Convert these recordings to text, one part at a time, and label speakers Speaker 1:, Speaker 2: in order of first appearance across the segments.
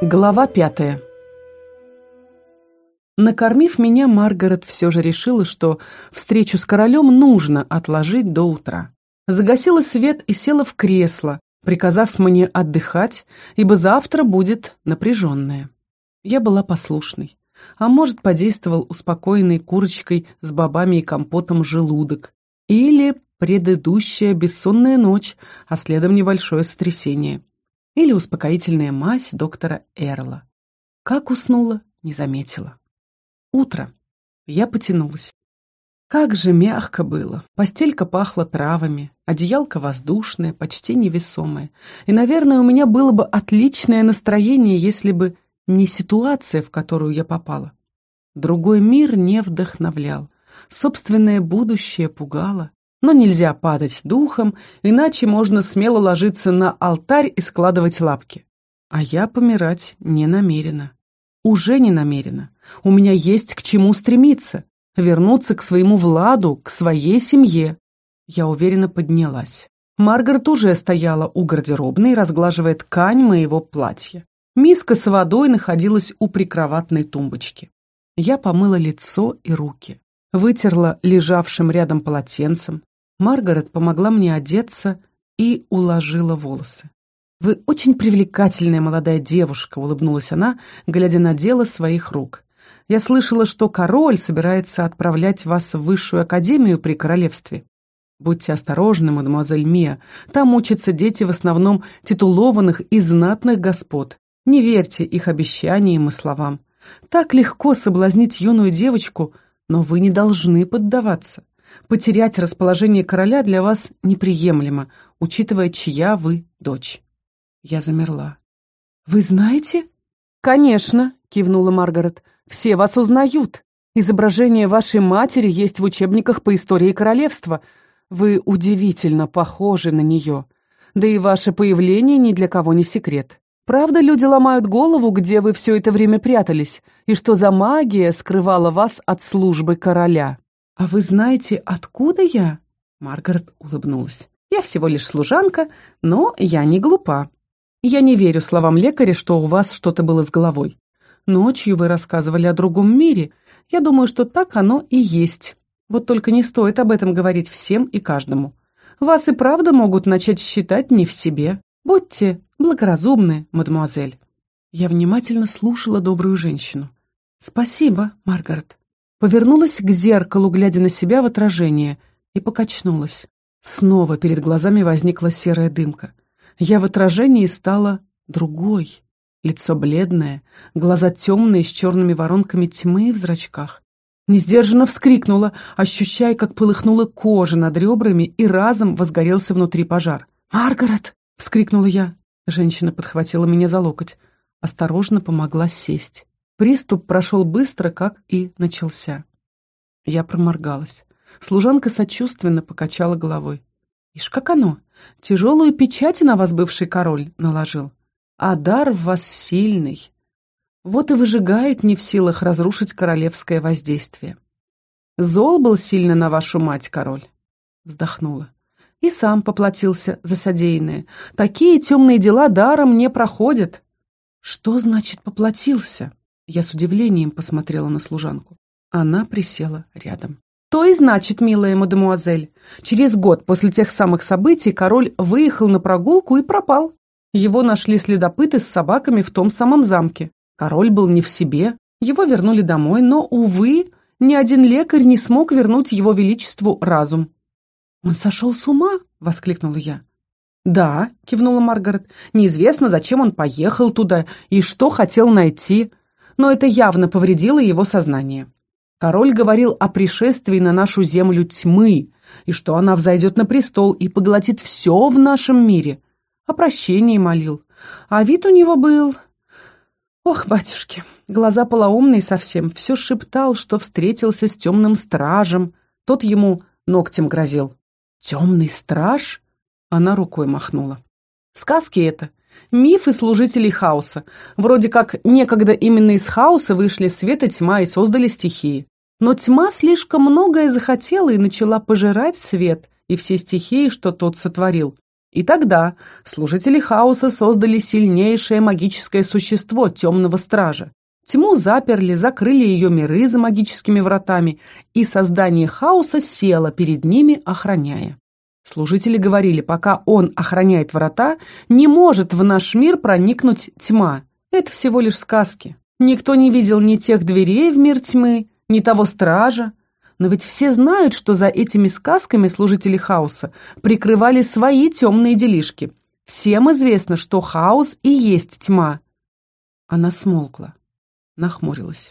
Speaker 1: Глава пятая Накормив меня, Маргарет все же решила, что встречу с королем нужно отложить до утра. Загасила свет и села в кресло, приказав мне отдыхать, ибо завтра будет напряженное. Я была послушной, а может, подействовал успокоенный курочкой с бобами и компотом желудок, или предыдущая бессонная ночь, а следом небольшое сотрясение или успокоительная мазь доктора Эрла. Как уснула, не заметила. Утро. Я потянулась. Как же мягко было. Постелька пахла травами, одеялка воздушное, почти невесомое. И, наверное, у меня было бы отличное настроение, если бы не ситуация, в которую я попала. Другой мир не вдохновлял. Собственное будущее пугало. Но нельзя падать духом, иначе можно смело ложиться на алтарь и складывать лапки. А я помирать не намерена. Уже не намерена. У меня есть к чему стремиться. Вернуться к своему Владу, к своей семье. Я уверенно поднялась. Маргарет уже стояла у гардеробной, разглаживая ткань моего платья. Миска с водой находилась у прикроватной тумбочки. Я помыла лицо и руки, вытерла лежавшим рядом полотенцем, Маргарет помогла мне одеться и уложила волосы. «Вы очень привлекательная молодая девушка», — улыбнулась она, глядя на дело своих рук. «Я слышала, что король собирается отправлять вас в высшую академию при королевстве. Будьте осторожны, мадемуазель Мия, там учатся дети в основном титулованных и знатных господ. Не верьте их обещаниям и словам. Так легко соблазнить юную девочку, но вы не должны поддаваться. Потерять расположение короля для вас неприемлемо, учитывая, чья вы дочь. Я замерла. «Вы знаете?» «Конечно», — кивнула Маргарет. «Все вас узнают. Изображение вашей матери есть в учебниках по истории королевства. Вы удивительно похожи на нее. Да и ваше появление ни для кого не секрет. Правда, люди ломают голову, где вы все это время прятались, и что за магия скрывала вас от службы короля?» «А вы знаете, откуда я?» Маргарет улыбнулась. «Я всего лишь служанка, но я не глупа. Я не верю словам лекаря, что у вас что-то было с головой. Ночью вы рассказывали о другом мире. Я думаю, что так оно и есть. Вот только не стоит об этом говорить всем и каждому. Вас и правда могут начать считать не в себе. Будьте благоразумны, мадемуазель». Я внимательно слушала добрую женщину. «Спасибо, Маргарет». Повернулась к зеркалу, глядя на себя в отражение, и покачнулась. Снова перед глазами возникла серая дымка. Я в отражении стала другой. Лицо бледное, глаза темные, с черными воронками тьмы в зрачках. Несдержанно вскрикнула, ощущая, как полыхнула кожа над ребрами, и разом возгорелся внутри пожар. «Маргарет!» — вскрикнула я. Женщина подхватила меня за локоть. Осторожно помогла сесть. Приступ прошел быстро, как и начался. Я проморгалась. Служанка сочувственно покачала головой. «Ишь, как оно! Тяжелую печать на вас бывший король наложил. А дар в вас сильный. Вот и выжигает не в силах разрушить королевское воздействие. Зол был сильно на вашу мать, король?» Вздохнула. И сам поплатился за содеянное. Такие темные дела даром не проходят. Что значит поплатился? Я с удивлением посмотрела на служанку. Она присела рядом. «То и значит, милая мадемуазель, через год после тех самых событий король выехал на прогулку и пропал. Его нашли следопыты с собаками в том самом замке. Король был не в себе, его вернули домой, но, увы, ни один лекарь не смог вернуть его величеству разум». «Он сошел с ума?» — воскликнула я. «Да», — кивнула Маргарет, — «неизвестно, зачем он поехал туда и что хотел найти но это явно повредило его сознание. Король говорил о пришествии на нашу землю тьмы, и что она взойдет на престол и поглотит все в нашем мире. О прощении молил. А вид у него был... Ох, батюшки, глаза полоумные совсем, все шептал, что встретился с темным стражем. Тот ему ногтем грозил. «Темный страж?» Она рукой махнула. «Сказки это. Мифы служителей хаоса. Вроде как некогда именно из хаоса вышли свет и тьма и создали стихии. Но тьма слишком многое захотела и начала пожирать свет и все стихии, что тот сотворил. И тогда служители хаоса создали сильнейшее магическое существо темного стража. Тьму заперли, закрыли ее миры за магическими вратами, и создание хаоса село перед ними, охраняя. Служители говорили, пока он охраняет врата, не может в наш мир проникнуть тьма. Это всего лишь сказки. Никто не видел ни тех дверей в мир тьмы, ни того стража. Но ведь все знают, что за этими сказками служители хаоса прикрывали свои темные делишки. Всем известно, что хаос и есть тьма. Она смолкла нахмурилась.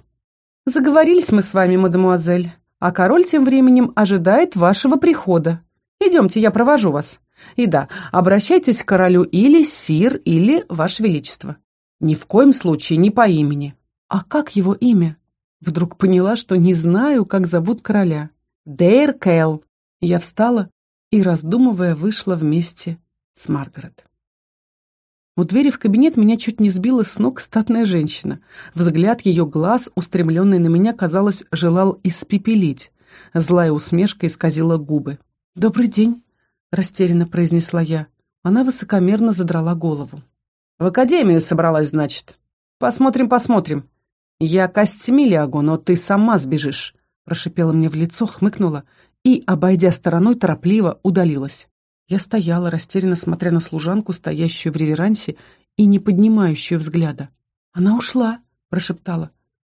Speaker 1: «Заговорились мы с вами, мадемуазель, а король тем временем ожидает вашего прихода. Идемте, я провожу вас. И да, обращайтесь к королю или сир, или ваше величество. Ни в коем случае не по имени. А как его имя?» Вдруг поняла, что не знаю, как зовут короля. Дейр Кэл. Я встала и, раздумывая, вышла вместе с Маргарет. У двери в кабинет меня чуть не сбила с ног статная женщина. Взгляд ее глаз, устремленный на меня, казалось, желал испепелить. Злая усмешка исказила губы. «Добрый день», — растерянно произнесла я. Она высокомерно задрала голову. «В академию собралась, значит? Посмотрим, посмотрим. Я костьми лягу, но ты сама сбежишь», — прошипела мне в лицо, хмыкнула и, обойдя стороной, торопливо удалилась. Я стояла, растерянно смотря на служанку, стоящую в реверансе и не поднимающую взгляда. «Она ушла», — прошептала.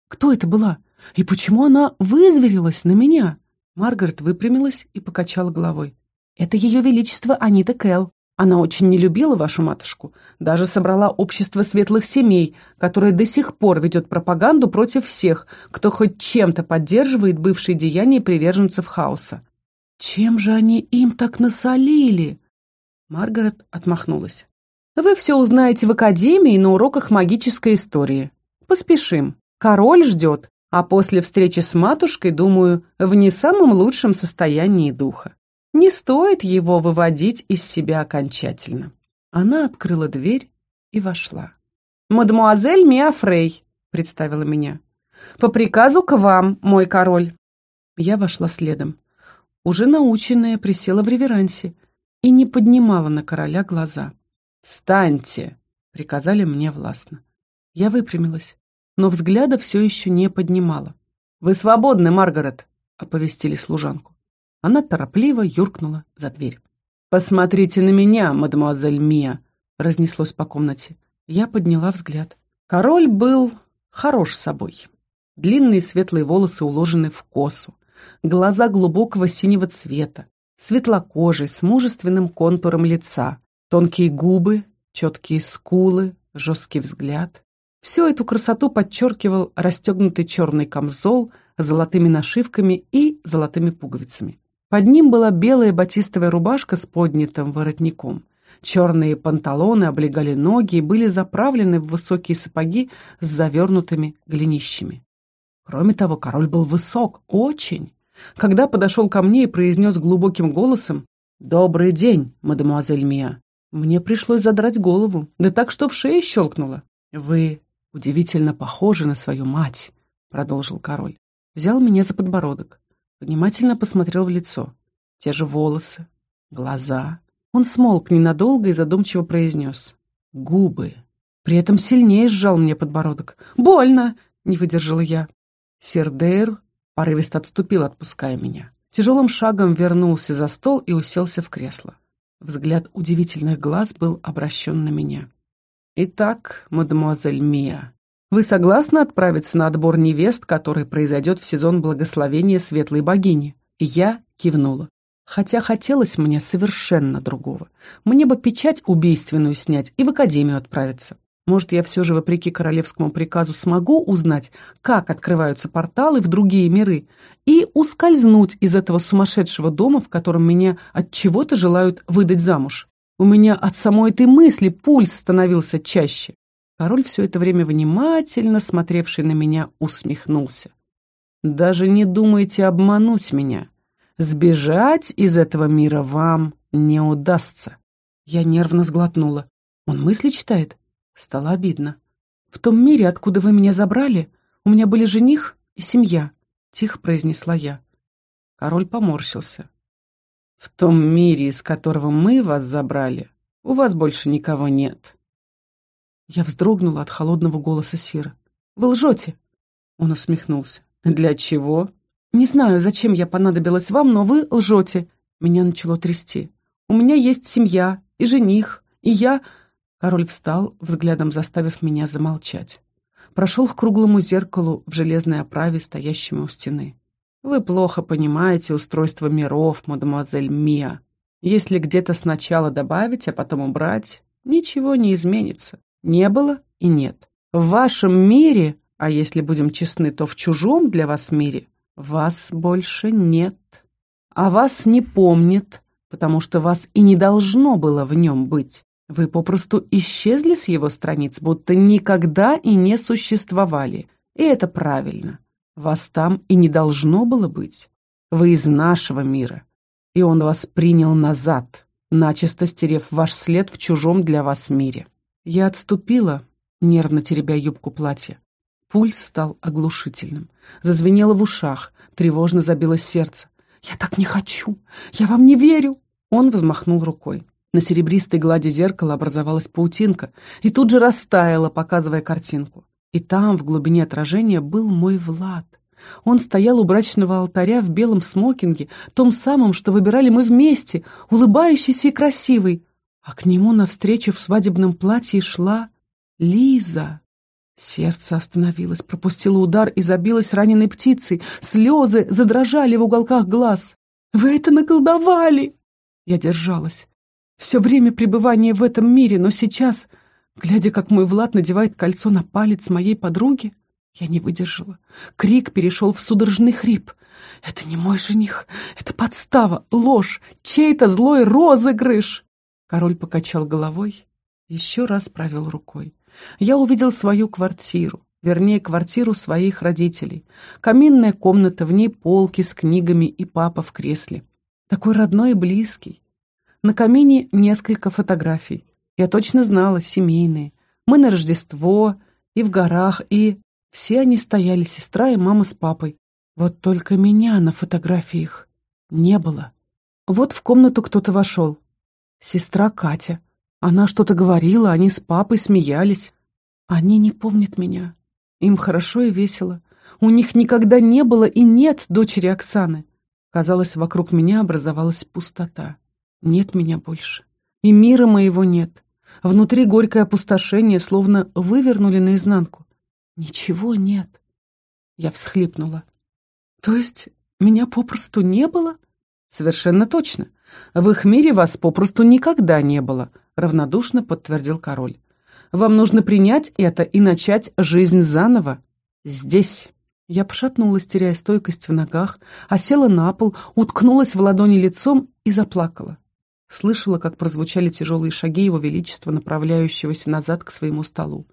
Speaker 1: «Кто это была? И почему она вызверилась на меня?» Маргарет выпрямилась и покачала головой. «Это ее величество Анита Кэл. Она очень не любила вашу матушку. Даже собрала общество светлых семей, которое до сих пор ведет пропаганду против всех, кто хоть чем-то поддерживает бывшие деяния приверженцев хаоса. Чем же они им так насолили? Маргарет отмахнулась. Вы все узнаете в академии на уроках магической истории. Поспешим. Король ждет, а после встречи с матушкой, думаю, в не самом лучшем состоянии духа. Не стоит его выводить из себя окончательно. Она открыла дверь и вошла. «Мадемуазель Миа Фрей», — представила меня. «По приказу к вам, мой король». Я вошла следом уже наученная, присела в реверансе и не поднимала на короля глаза. «Встаньте!» — приказали мне властно. Я выпрямилась, но взгляда все еще не поднимала. «Вы свободны, Маргарет!» — оповестили служанку. Она торопливо юркнула за дверь. «Посмотрите на меня, мадемуазель Мия!» — разнеслось по комнате. Я подняла взгляд. Король был хорош собой. Длинные светлые волосы уложены в косу глаза глубокого синего цвета, светлокожий, с мужественным контуром лица, тонкие губы, четкие скулы, жесткий взгляд. Всю эту красоту подчеркивал расстегнутый черный камзол с золотыми нашивками и золотыми пуговицами. Под ним была белая батистовая рубашка с поднятым воротником. Черные панталоны облегали ноги и были заправлены в высокие сапоги с завернутыми голенищами. Кроме того, король был высок, очень. Когда подошел ко мне и произнес глубоким голосом «Добрый день, мадемуазель Мия», мне пришлось задрать голову, да так, что в шее щелкнуло. «Вы удивительно похожи на свою мать», — продолжил король. Взял меня за подбородок, внимательно посмотрел в лицо. Те же волосы, глаза. Он смолк ненадолго и задумчиво произнес. «Губы». При этом сильнее сжал мне подбородок. «Больно!» — не выдержала я. Сердейр порывисто отступил, отпуская меня. Тяжелым шагом вернулся за стол и уселся в кресло. Взгляд удивительных глаз был обращен на меня. «Итак, мадемуазель Мия, вы согласны отправиться на отбор невест, который произойдет в сезон благословения светлой богини?» Я кивнула. Хотя хотелось мне совершенно другого. Мне бы печать убийственную снять и в академию отправиться. Может, я все же, вопреки королевскому приказу, смогу узнать, как открываются порталы в другие миры, и ускользнуть из этого сумасшедшего дома, в котором меня от чего-то желают выдать замуж. У меня от самой этой мысли пульс становился чаще. Король все это время внимательно смотревший на меня усмехнулся. «Даже не думайте обмануть меня. Сбежать из этого мира вам не удастся». Я нервно сглотнула. «Он мысли читает?» Стало обидно. «В том мире, откуда вы меня забрали, у меня были жених и семья», — тихо произнесла я. Король поморщился. «В том мире, из которого мы вас забрали, У вас больше никого нет». Я вздрогнула от холодного голоса Сира. «Вы лжете?» Он усмехнулся. «Для чего?» «Не знаю, зачем я понадобилась вам, но вы лжете». Меня начало трясти. «У меня есть семья и жених, и я...» Король встал, взглядом заставив меня замолчать. Прошел к круглому зеркалу в железной оправе, стоящему у стены. «Вы плохо понимаете устройство миров, мадемуазель Мия. Если где-то сначала добавить, а потом убрать, ничего не изменится. Не было и нет. В вашем мире, а если будем честны, то в чужом для вас мире, вас больше нет. А вас не помнит, потому что вас и не должно было в нем быть. Вы попросту исчезли с его страниц, будто никогда и не существовали. И это правильно. Вас там и не должно было быть. Вы из нашего мира. И он вас принял назад, начисто стерев ваш след в чужом для вас мире. Я отступила, нервно теребя юбку платья. Пульс стал оглушительным. Зазвенело в ушах, тревожно забилось сердце. «Я так не хочу! Я вам не верю!» Он взмахнул рукой. На серебристой глади зеркала образовалась паутинка и тут же растаяла, показывая картинку. И там, в глубине отражения, был мой Влад. Он стоял у брачного алтаря в белом смокинге, том самом, что выбирали мы вместе, улыбающийся и красивый, а к нему навстречу в свадебном платье шла Лиза. Сердце остановилось, пропустило удар и забилось раненой птицей. Слезы задрожали в уголках глаз. «Вы это наколдовали!» Я держалась. Все время пребывания в этом мире, но сейчас, глядя, как мой Влад надевает кольцо на палец моей подруги, я не выдержала. Крик перешел в судорожный хрип. «Это не мой жених! Это подстава, ложь, чей-то злой розыгрыш!» Король покачал головой, еще раз провел рукой. Я увидел свою квартиру, вернее, квартиру своих родителей. Каминная комната, в ней полки с книгами и папа в кресле. Такой родной и близкий. На камине несколько фотографий. Я точно знала, семейные. Мы на Рождество, и в горах, и... Все они стояли, сестра и мама с папой. Вот только меня на фотографиях не было. Вот в комнату кто-то вошел. Сестра Катя. Она что-то говорила, они с папой смеялись. Они не помнят меня. Им хорошо и весело. У них никогда не было и нет дочери Оксаны. Казалось, вокруг меня образовалась пустота. Нет меня больше. И мира моего нет. Внутри горькое опустошение, словно вывернули наизнанку. Ничего нет. Я всхлипнула. То есть меня попросту не было? Совершенно точно. В их мире вас попросту никогда не было, равнодушно подтвердил король. Вам нужно принять это и начать жизнь заново. Здесь. Я пошатнулась, теряя стойкость в ногах, а села на пол, уткнулась в ладони лицом и заплакала. Слышала, как прозвучали тяжелые шаги его величества, направляющегося назад к своему столу.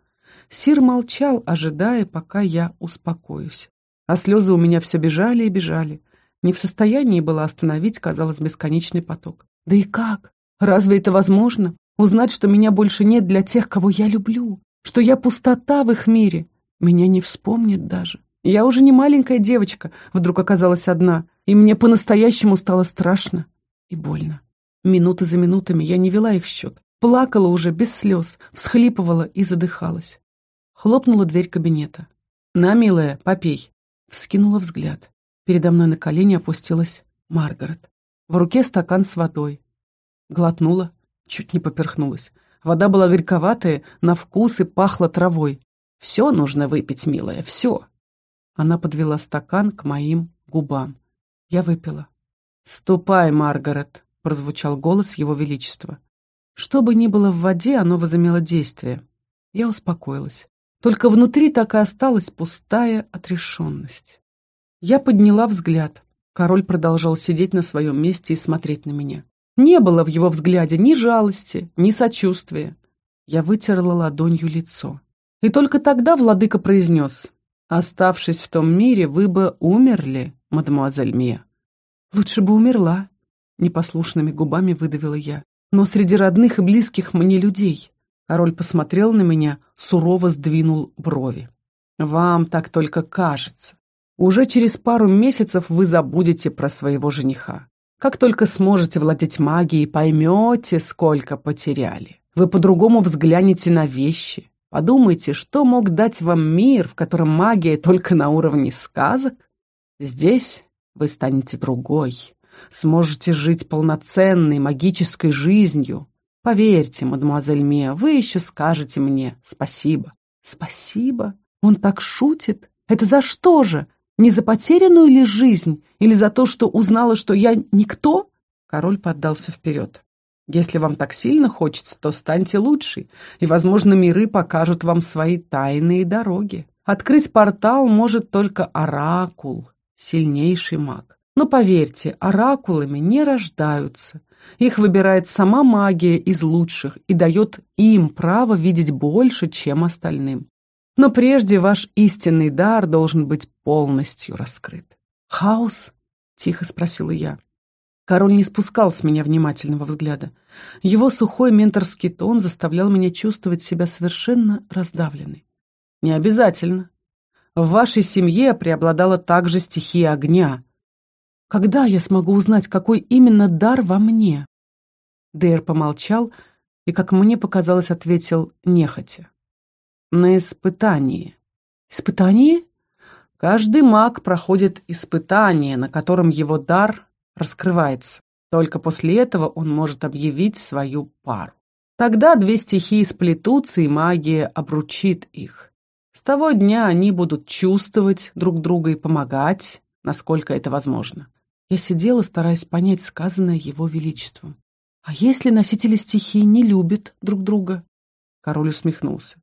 Speaker 1: Сир молчал, ожидая, пока я успокоюсь. А слезы у меня все бежали и бежали. Не в состоянии было остановить, казалось, бесконечный поток. Да и как? Разве это возможно? Узнать, что меня больше нет для тех, кого я люблю, что я пустота в их мире. Меня не вспомнят даже. Я уже не маленькая девочка, вдруг оказалась одна, и мне по-настоящему стало страшно и больно. Минуты за минутами я не вела их счет. Плакала уже без слез, всхлипывала и задыхалась. Хлопнула дверь кабинета. «На, милая, попей!» Вскинула взгляд. Передо мной на колени опустилась Маргарет. В руке стакан с водой. Глотнула, чуть не поперхнулась. Вода была горьковатая, на вкус и пахла травой. «Все нужно выпить, милая, все!» Она подвела стакан к моим губам. Я выпила. «Ступай, Маргарет!» — прозвучал голос Его Величества. Что бы ни было в воде, оно возымело действие. Я успокоилась. Только внутри так и осталась пустая отрешенность. Я подняла взгляд. Король продолжал сидеть на своем месте и смотреть на меня. Не было в его взгляде ни жалости, ни сочувствия. Я вытерла ладонью лицо. И только тогда владыка произнес, «Оставшись в том мире, вы бы умерли, мадемуазель Мия». «Лучше бы умерла», — непослушными губами выдавила я. «Но среди родных и близких мне людей». Король посмотрел на меня, сурово сдвинул брови. «Вам так только кажется. Уже через пару месяцев вы забудете про своего жениха. Как только сможете владеть магией, поймете, сколько потеряли. Вы по-другому взглянете на вещи. Подумайте, что мог дать вам мир, в котором магия только на уровне сказок? Здесь вы станете другой, сможете жить полноценной магической жизнью. Поверьте, мадемуазель Мия, вы еще скажете мне спасибо. Спасибо? Он так шутит? Это за что же? Не за потерянную ли жизнь? Или за то, что узнала, что я никто? Король поддался вперед. Если вам так сильно хочется, то станьте лучшей, и, возможно, миры покажут вам свои тайные дороги. Открыть портал может только оракул, сильнейший маг. Но поверьте, оракулами не рождаются. Их выбирает сама магия из лучших и дает им право видеть больше, чем остальным. Но прежде ваш истинный дар должен быть полностью раскрыт. «Хаос?» — тихо спросила я. Король не спускал с меня внимательного взгляда. Его сухой менторский тон заставлял меня чувствовать себя совершенно раздавленной. «Не обязательно. В вашей семье преобладала также стихия огня. Когда я смогу узнать, какой именно дар во мне?» Дейр помолчал и, как мне показалось, ответил нехотя на испытании. Испытание? Каждый маг проходит испытание, на котором его дар раскрывается. Только после этого он может объявить свою пару. Тогда две стихии сплетутся, и магия обручит их. С того дня они будут чувствовать друг друга и помогать, насколько это возможно. Я сидела, стараясь понять сказанное его величеством. А если носители стихии не любят друг друга? Король усмехнулся.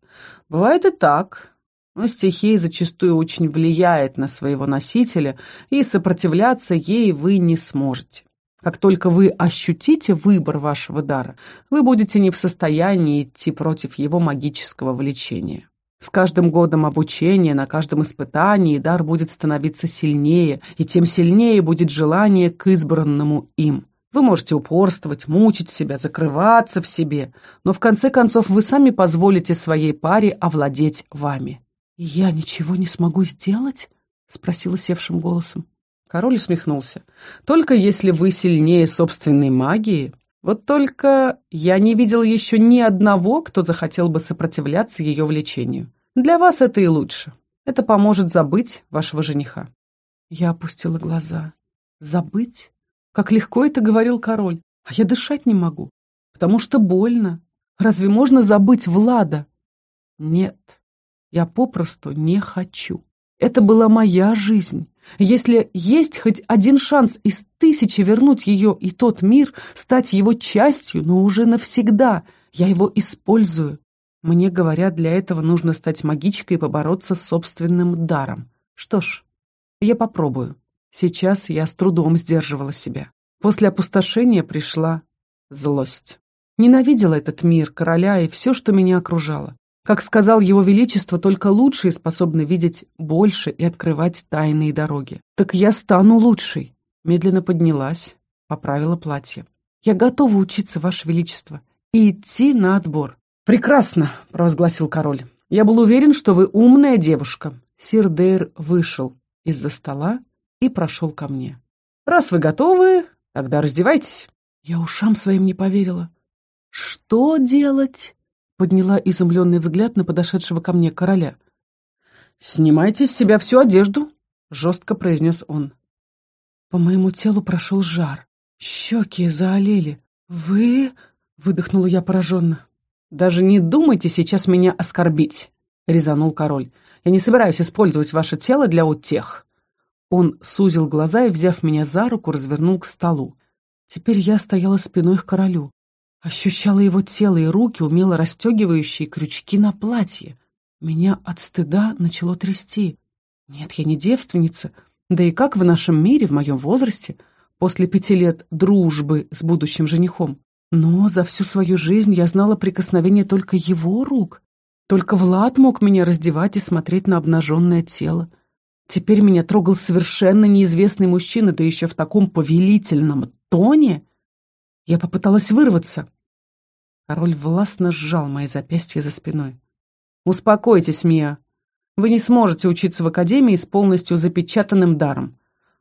Speaker 1: Бывает и так, но стихия зачастую очень влияет на своего носителя, и сопротивляться ей вы не сможете. Как только вы ощутите выбор вашего дара, вы будете не в состоянии идти против его магического влечения. С каждым годом обучения, на каждом испытании дар будет становиться сильнее, и тем сильнее будет желание к избранному им. Вы можете упорствовать, мучить себя, закрываться в себе, но в конце концов вы сами позволите своей паре овладеть вами. «Я ничего не смогу сделать?» — спросила севшим голосом. Король усмехнулся. «Только если вы сильнее собственной магии. Вот только я не видел еще ни одного, кто захотел бы сопротивляться ее влечению. Для вас это и лучше. Это поможет забыть вашего жениха». Я опустила глаза. «Забыть? Как легко это говорил король. А я дышать не могу, потому что больно. Разве можно забыть Влада? Нет, я попросту не хочу. Это была моя жизнь. Если есть хоть один шанс из тысячи вернуть ее и тот мир, стать его частью, но уже навсегда, я его использую. Мне говорят, для этого нужно стать магичкой и побороться с собственным даром. Что ж, я попробую. Сейчас я с трудом сдерживала себя. После опустошения пришла злость. Ненавидела этот мир, короля и все, что меня окружало. Как сказал его величество, только лучшие способны видеть больше и открывать тайные дороги. Так я стану лучшей. Медленно поднялась, поправила платье. Я готова учиться, ваше величество, и идти на отбор. Прекрасно, провозгласил король. Я был уверен, что вы умная девушка. Сир Дейр вышел из-за стола и прошел ко мне. «Раз вы готовы, тогда раздевайтесь». Я ушам своим не поверила. «Что делать?» — подняла изумленный взгляд на подошедшего ко мне короля. «Снимайте с себя всю одежду», — жестко произнес он. По моему телу прошел жар. Щеки заолели. «Вы...» — выдохнула я пораженно. «Даже не думайте сейчас меня оскорбить», — резанул король. «Я не собираюсь использовать ваше тело для утех». Он сузил глаза и, взяв меня за руку, развернул к столу. Теперь я стояла спиной к королю. Ощущала его тело и руки, умело расстегивающие крючки на платье. Меня от стыда начало трясти. Нет, я не девственница. Да и как в нашем мире, в моем возрасте, после пяти лет дружбы с будущим женихом? Но за всю свою жизнь я знала прикосновение только его рук. Только Влад мог меня раздевать и смотреть на обнаженное тело. Теперь меня трогал совершенно неизвестный мужчина, да еще в таком повелительном тоне. Я попыталась вырваться. Король властно сжал мои запястья за спиной. «Успокойтесь, Мия. Вы не сможете учиться в академии с полностью запечатанным даром.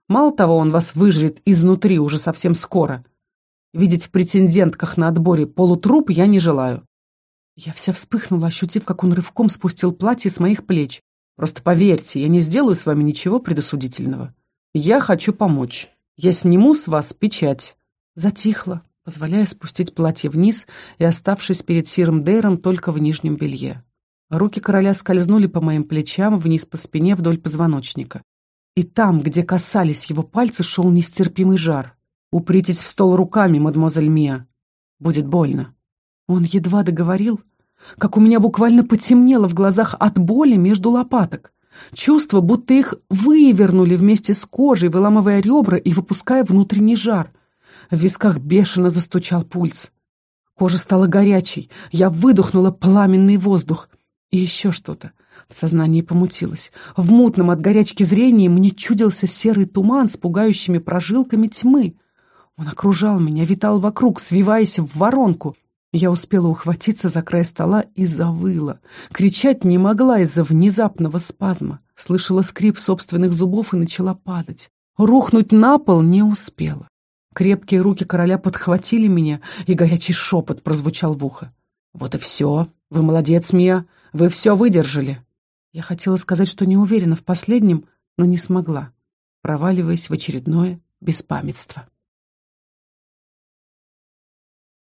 Speaker 1: Мало того, он вас выжрет изнутри уже совсем скоро. Видеть в претендентках на отборе полутруп я не желаю. Я вся вспыхнула, ощутив, как он рывком спустил платье с моих плеч. Просто поверьте, я не сделаю с вами ничего предосудительного. Я хочу помочь. Я сниму с вас печать. Затихла, позволяя спустить платье вниз и оставшись перед Сиром Дейром только в нижнем белье. Руки короля скользнули по моим плечам вниз по спине вдоль позвоночника. И там, где касались его пальцы, шел нестерпимый жар. «Упритесь в стол руками, мадемуазель Мия. Будет больно». Он едва договорил, как у меня буквально потемнело в глазах от боли между лопаток. Чувство, будто их вывернули вместе с кожей, выламывая ребра и выпуская внутренний жар. В висках бешено застучал пульс. Кожа стала горячей, я выдохнула пламенный воздух. И еще что-то. В сознании помутилось. В мутном от горячки зрении мне чудился серый туман с пугающими прожилками тьмы. Он окружал меня, витал вокруг, свиваясь в воронку. Я успела ухватиться за край стола и завыла. Кричать не могла из-за внезапного спазма. Слышала скрип собственных зубов и начала падать. Рухнуть на пол не успела. Крепкие руки короля подхватили меня, и горячий шепот прозвучал в ухо. «Вот и все. Вы молодец, Мия. Вы все выдержали. Я хотела сказать, что не уверена в последнем, но не смогла, проваливаясь в очередное беспамятство.